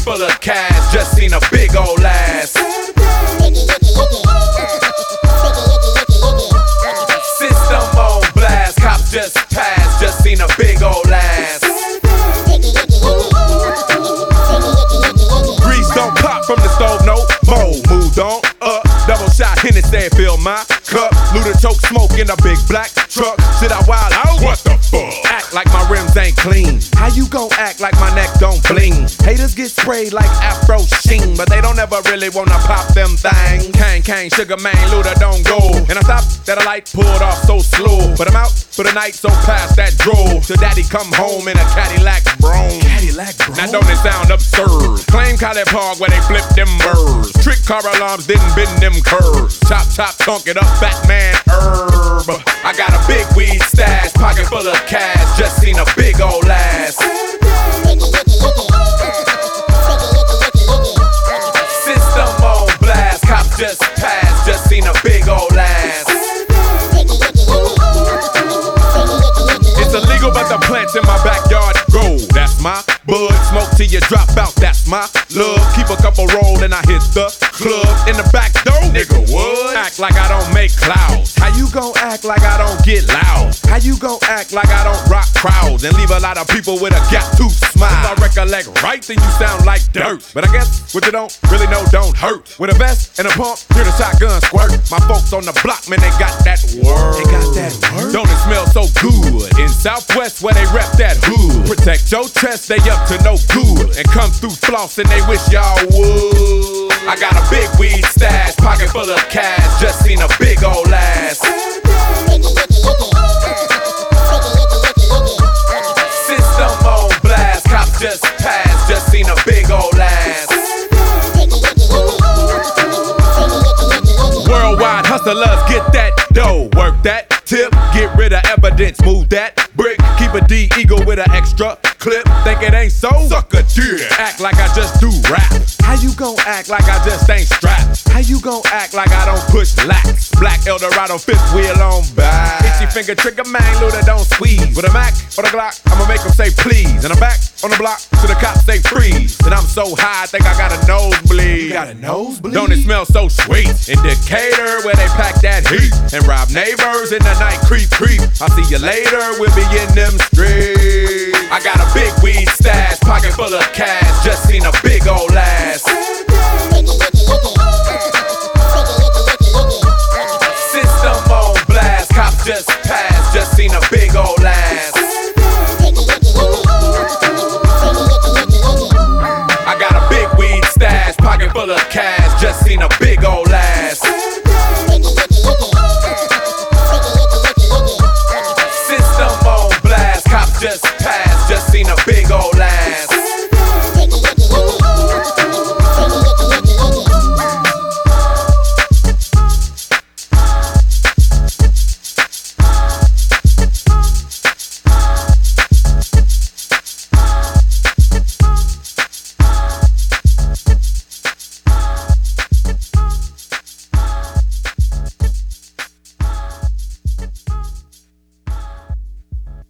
pocket full of cash, just seen a big old ass. System on blast, cops just passed, just seen a big old ass. Grease don't pop from the stove, no more. Moved on up, double shot, Hennessy fill my cup. Looter choke smoke in a big black truck. Shit, I wild out. What the fuck? Act like my rims ain't clean. You gon' act like my neck don't bling? Haters get sprayed like Afro Sheen, but they don't ever really wanna pop them things. Kang Kang, Sugar Man, Luda don't go. And I stop that a light pulled off so slow. But I'm out for the night, so past that drove. Till daddy come home in a Cadillac Brougham. Cadillac, bro. Now don't it sound absurd? Claim College Park where they flip them birds. Trick car alarms didn't bend them curves. Chop, chop, chunk it up, fat man herb. I got a big weed stash, pocket full of cash. That's my bud. Smoke till you drop out. That's my love. Keep a couple roll and I hit the club in the back door. Nigga, what? Act like I don't make clouds. How you gon' act like I don't get loud? How you gon' act like I don't rock crowds and leave a lot of people with a gap tooth smile? If I recollect right, then you sound like dirt. But I guess what you don't really know don't hurt. With a vest and a pump, hear the shotgun squirt. My folks on the block, man, they got that word. They got that word? Don't it smell so good? Southwest where they rep that hood. Protect your chest, they up to no good. And come through floss and they wish y'all would. I got a big weed stash, pocket full of cash. Just seen a big old ass. System on blast, cops just passed. Just seen a big old ass. Worldwide hustlers, get that dough, work that rid of evidence, move that brick, keep a D eagle with an extra clip. Think it ain't so? Suck a dick. Act like I just do rap. How you gon' act like I just ain't strapped? How you gon' act like I don't push lax? Black Eldorado, fifth wheel on back. Finger trigger, man, Luda don't squeeze. With a Mac or the Glock, I'ma make them say please. And I'm back on the block, so the cops say freeze. And I'm so high, I think I got a nosebleed. You got a nosebleed? Don't it smell so sweet? In Decatur, where they pack that heat. And rob neighbors in the night, creep, creep. I'll see you later, we'll be in them streets. I got a big weed stash, seen a big old ass.